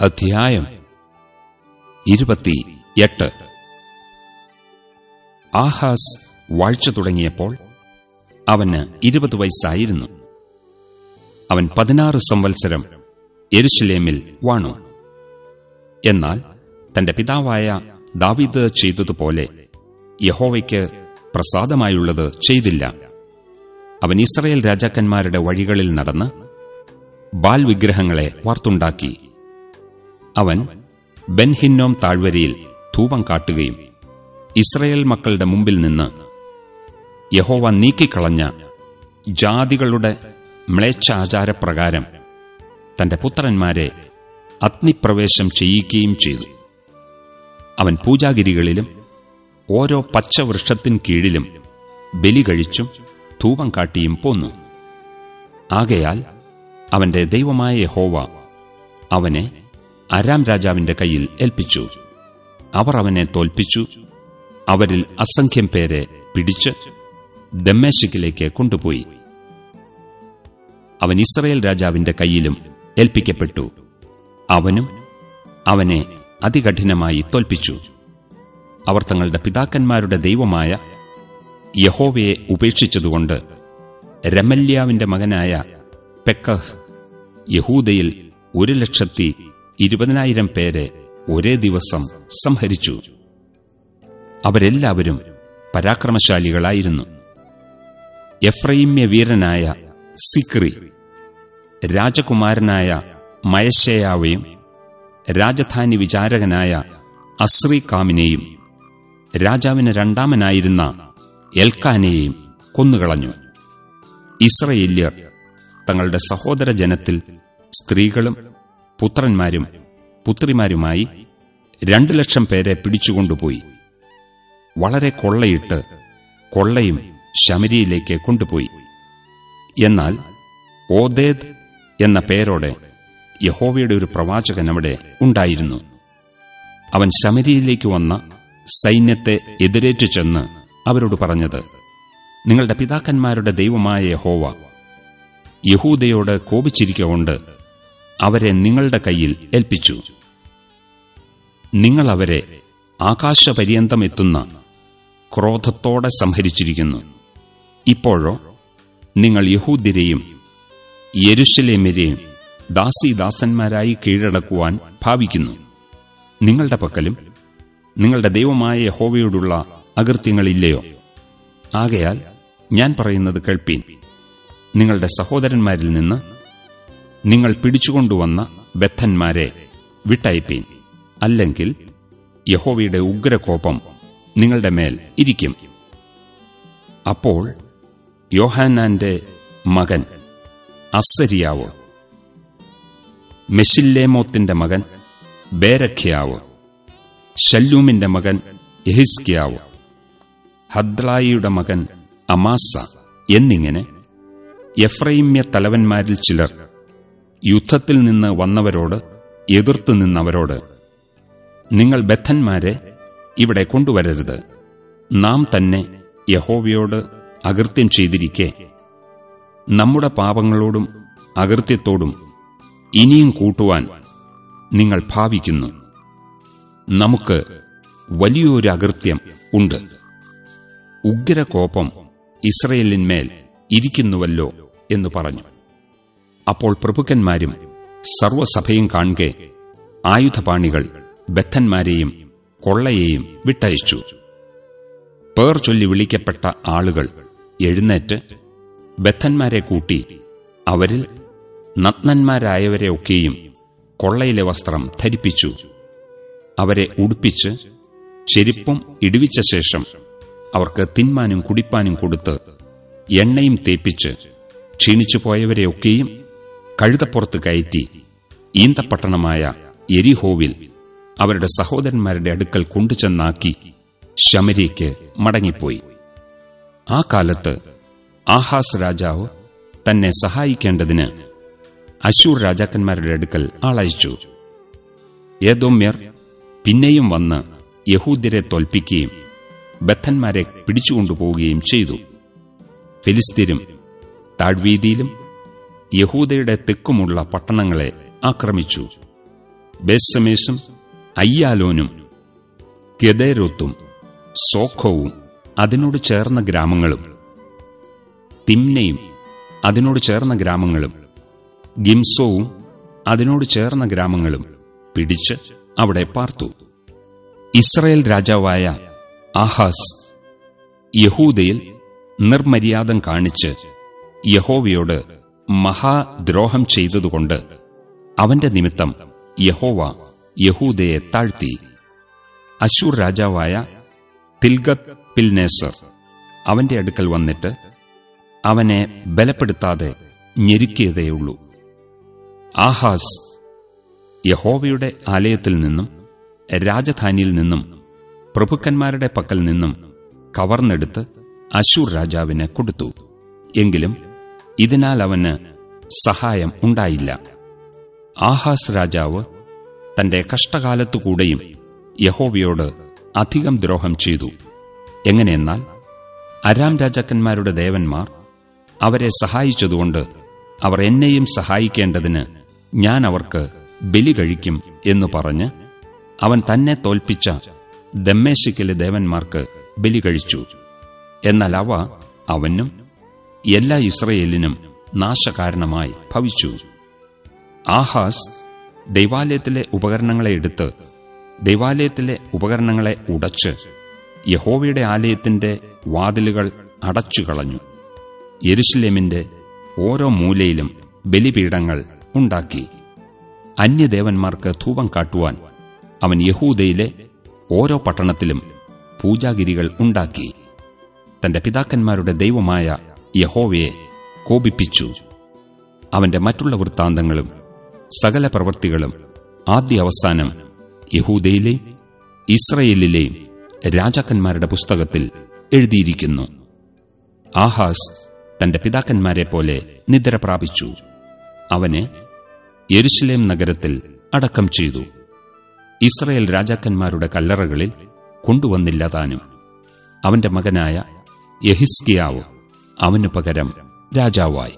അധ്യായം ഇരുപത്തി എട്ട് ആഹാസ് വാഴ്ച തുടങ്ങിയപ്പോൾ അവന് ഇരുപത് വയസ്സായിരുന്നു. അവൻ പതിനാറ് സംവത്സരം എരുശലേമിൽ വാണു. എന്നാൽ തന്റെ പിതാവായ ദാവീദ് ചെയ്തതുപോലെ യഹോവയ്ക്ക് പ്രസാദമായുള്ളത് ചെയ്തില്ല. അവൻ ഇസ്രയേൽ രാജാക്കന്മാരുടെ വഴികളിൽ നടന്ന് ബാൽ വിഗ്രഹങ്ങളെ വാർത്തുണ്ടാക്കി. അവൻ ബെൻഹിന്നോം താഴ്വരയിൽ ധൂപം കാട്ടുകയും ഇസ്രയേൽ മക്കളുടെ മുമ്പിൽ നിന്ന് യഹോവ നീക്കിക്കളഞ്ഞ ജാതികളുടെ മ്ലേച്ഛാചാരപ്രകാരം തന്റെ പുത്രന്മാരെ അഗ്നിപ്രവേശം ചെയ്യിക്കുകയും ചെയ്തു. അവൻ പൂജാഗിരികളിലും ഓരോ പച്ചവൃക്ഷത്തിൻ കീഴിലും ബലി കഴിച്ചും ധൂപം കാട്ടിയും പോന്നു. ആകയാൽ അവന്റെ ദൈവമായ യഹോവ അവനെ അരാം രാജാവിന്റെ കയ്യിൽ ഏൽപ്പിച്ചു. അവർ അവനെ തോൽപ്പിച്ചു. അവരിൽ അസംഖ്യം പേരെ പിടിച്ച് ദമ്മേശിക്കിലേക്ക് കൊണ്ടുപോയി. അവൻ ഇസ്രയേൽ രാജാവിന്റെ കയ്യിലും ഏൽപ്പിക്കപ്പെട്ടു. അവനും അവനെ അതികഠിനമായി തോൽപ്പിച്ചു. അവർ തങ്ങളുടെ പിതാക്കന്മാരുടെ ദൈവമായ യഹോവയെ ഉപേക്ഷിച്ചതുകൊണ്ട് രമല്യാവിന്റെ മകനായ പെക്കഹ് യഹൂദയിൽ ഒരു ലക്ഷത്തി ഇരുപതിനായിരം പേരെ ഒരേ ദിവസം സംഹരിച്ചു. അവരെല്ലാവരും പരാക്രമശാലികളായിരുന്നു. എഫ്രൈമ്യ വീരനായ സിക്രി രാജകുമാരനായ മയശയാവയും രാജധാനി വിചാരകനായ അസ്രീകാമിനെയും രാജാവിന് രണ്ടാമനായിരുന്ന എൽക്കാനെയും കൊന്നുകളഞ്ഞു. ഇസ്രയേല്യർ തങ്ങളുടെ സഹോദര ജനത്തിൽ സ്ത്രീകളും പുത്രന്മാരും പുത്രിമാരുമായി രണ്ടു ലക്ഷം പേരെ പിടിച്ചുകൊണ്ടുപോയി. വളരെ കൊള്ളയിട്ട് കൊള്ളയും ശമരിയിലേക്ക് കൊണ്ടുപോയി. എന്നാൽ ഓദേദ് എന്ന പേരോടെ യഹോവയുടെ ഒരു പ്രവാചകൻ അവിടെ ഉണ്ടായിരുന്നു. അവൻ ശമരിയിലേക്ക് വന്ന സൈന്യത്തെ എതിരേറ്റു ചെന്ന് അവരോട് പറഞ്ഞത് നിങ്ങളുടെ പിതാക്കന്മാരുടെ ദൈവമായ യഹോവ യഹൂദയോട് കോപിച്ചിരിക്കൊണ്ട് അവരെ നിങ്ങളുടെ കയ്യിൽ ഏൽപ്പിച്ചു. നിങ്ങൾ അവരെ ആകാശപര്യന്തം എത്തുന്ന ക്രോധത്തോടെ സംഹരിച്ചിരിക്കുന്നു. ഇപ്പോഴോ നിങ്ങൾ യഹൂദ്യരെയും യരുഷലേമരെയും ദാസീദാസന്മാരായി കീഴടക്കുവാൻ ഭാവിക്കുന്നു. നിങ്ങളുടെ പക്കലും നിങ്ങളുടെ ദൈവമായ യഹോവയോടുള്ള അകൃത്യങ്ങളില്ലയോ? ആകയാൽ ഞാൻ പറയുന്നത് കേൾപ്പീൻ. നിങ്ങളുടെ സഹോദരന്മാരിൽ നിന്ന് നിങ്ങൾ പിടിച്ചുകൊണ്ടുവന്ന ബദ്ധന്മാരെ വിട്ടയപ്പീൻ. അല്ലെങ്കിൽ യഹോവയുടെ ഉഗ്രകോപം നിങ്ങളുടെ മേൽ ഇരിക്കും. അപ്പോൾ യോഹാനാന്റെ മകൻ അസരിയാവ് മെഷില്ലേമോത്തിന്റെ മകൻ ബേരഖ്യാവ് ഷല്ലൂമിന്റെ മകൻ യഹിസ്കിയാവ് ഹദ്ലായിയുടെ മകൻ അമാസ എന്നിങ്ങനെ എഫ്രൈമ്യ തലവന്മാരിൽ ചിലർ യുദ്ധത്തിൽ നിന്ന് വന്നവരോട് എതിർത്തു നിന്നവരോട് നിങ്ങൾ ബദ്ധന്മാരെ ഇവിടെ കൊണ്ടുവരരുത്. നാം തന്നെ യഹോവയോട് അകൃത്യം ചെയ്തിരിക്കെ. നമ്മുടെ പാപങ്ങളോടും അകൃത്യത്തോടും ഇനിയും കൂട്ടുവാൻ നിങ്ങൾ ഭാവിക്കുന്നു. നമുക്ക് വലിയൊരു അകൃത്യം ഉണ്ട്. ഉഗ്രകോപം ഇസ്രയേലിന്മേൽ ഇരിക്കുന്നുവല്ലോ എന്ന് പറഞ്ഞു. അപ്പോൾ പ്രഭുക്കന്മാരും സർവസഭയും കാണുക ആയുധപാണികൾ ബദ്ധന്മാരെയും കൊള്ളയെയും വിട്ടയച്ചു. പേർ ചൊല്ലി വിളിക്കപ്പെട്ട ആളുകൾ എഴുന്നേറ്റ് ബദ്ധന്മാരെ കൂട്ടി അവരിൽ നഗ്നന്മാരായവരെയൊക്കെയും കൊള്ളയിലെ വസ്ത്രം ധരിപ്പിച്ചു. അവരെ ഉടുപ്പിച്ച് ചെരിപ്പും ഇടിവിച്ച ശേഷം അവർക്ക് തിന്മാനും കുടിപ്പാനും കൊടുത്ത് എണ്ണയും തേപ്പിച്ച് ക്ഷീണിച്ചു പോയവരെയൊക്കെയും കഴുതപ്പുറത്ത് കയറ്റി ഈന്തപ്പട്ടണമായ എരിഹോവിൽ അവരുടെ സഹോദരന്മാരുടെ അടുക്കൽ കൊണ്ടുചെന്നാക്കി ശമരിക്ക് മടങ്ങിപ്പോയി. ആ കാലത്ത് ആഹാസ് രാജാവ് തന്നെ സഹായിക്കേണ്ടതിന് അശൂർ രാജാക്കന്മാരുടെ അടുക്കൽ ആളയച്ചു. ഏതോമ്യർ പിന്നെയും വന്ന് യഹൂദ്യരെ തോൽപ്പിക്കുകയും ബദ്ധന്മാരെ പിടിച്ചുകൊണ്ടുപോവുകയും ചെയ്തു. ഫിലിസ്തീരും താഴ്വീതിയിലും യഹൂദയുടെ തെക്കുമുള്ള പട്ടണങ്ങളെ ആക്രമിച്ചു. ബേസമേശും അയ്യാലോനും ഗദേരോത്തും സോഖോവും അതിനോട് ചേർന്ന ഗ്രാമങ്ങളും തിമ്നയും അതിനോട് ചേർന്ന ഗ്രാമങ്ങളും ഗിംസോവും അതിനോട് ചേർന്ന ഗ്രാമങ്ങളും പിടിച്ച് അവിടെ പാർത്തു. ഇസ്രയേൽ രാജാവായ ആഹാസ് യഹൂദയിൽ നിർമര്യാദം കാണിച്ച് യഹോവയോട് മഹാദ്രോഹം ചെയ്തതുകൊണ്ട് അവന്റെ നിമിത്തം യഹോവ യഹൂദയെ താഴ്ത്തി. അശൂർ രാജാവായ തിൽഗത് പിൽനേസർ അവന്റെ അടുക്കൽ വന്നിട്ട് അവനെ ബലപ്പെടുത്താതെ ഞെരുക്കിയതേയുള്ളൂ. ആഹാസ് യഹോവയുടെ ആലയത്തിൽ നിന്നും രാജധാനിയിൽ നിന്നും പ്രഭുക്കന്മാരുടെ പക്കൽ നിന്നും കവർന്നെടുത്ത് അശൂർ രാജാവിന് കൊടുത്തു. എങ്കിലും ഇതിനാൽ അവന് സഹായം ഉണ്ടായില്ല. ആഹാസ് രാജാവ് തന്റെ കഷ്ടകാലത്തുകൂടെയും യഹോവയോട് അധികം ദ്രോഹം ചെയ്തു. എങ്ങനെയെന്നാൽ അരാം രാജാക്കന്മാരുടെ ദേവന്മാർ അവരെ സഹായിച്ചതുകൊണ്ട് അവർ എന്നെയും സഹായിക്കേണ്ടതിന് ഞാൻ അവർക്ക് ബലി കഴിക്കും എന്നു പറഞ്ഞ് അവൻ തന്നെ തോൽപ്പിച്ച ദമ്മേശിക്കിലെ ദേവന്മാർക്ക് ബലി കഴിച്ചു. എന്നാൽ അവ അവനും എല്ലാ ഇസ്രയേലിനും നാശകാരണമായി ഭവിച്ചു. ആഹാസ് ദൈവാലയത്തിലെ ഉപകരണങ്ങളെ എടുത്ത് ദൈവാലയത്തിലെ ഉപകരണങ്ങളെ ഉടച്ച് യഹോവയുടെ ആലയത്തിന്റെ വാതിലുകൾ അടച്ചുകളഞ്ഞു യെരുഷലേമിന്റെ ഓരോ മൂലയിലും ബലിപീഠങ്ങൾ ഉണ്ടാക്കി. അന്യദേവന്മാർക്ക് ധൂപം കാട്ടുവാൻ അവൻ യഹൂദയിലെ ഓരോ പട്ടണത്തിലും പൂജാഗിരികൾ ഉണ്ടാക്കി. തന്റെ പിതാക്കന്മാരുടെ ദൈവമായ യഹോവയെ കോപിപ്പിച്ചു. അവന്റെ മറ്റുള്ള വൃത്താന്തങ്ങളും സകല പ്രവൃത്തികളും ആദ്യ അവസാനം യഹൂദയിലെ ഇസ്രയേലിലെ രാജാക്കന്മാരുടെ പുസ്തകത്തിൽ എഴുതിയിരിക്കുന്നു. ആഹാസ് തന്റെ പിതാക്കന്മാരെ പോലെ നിദ്ര പ്രാപിച്ചു. അവനെ യെരുശലേം നഗരത്തിൽ അടക്കം ചെയ്തു. ഇസ്രയേൽ രാജാക്കന്മാരുടെ കല്ലറകളിൽ കൊണ്ടുവന്നില്ല താനും. അവന്റെ മകനായ യഹിസ്കിയാവ് അവനു പകരം രാജാവായി.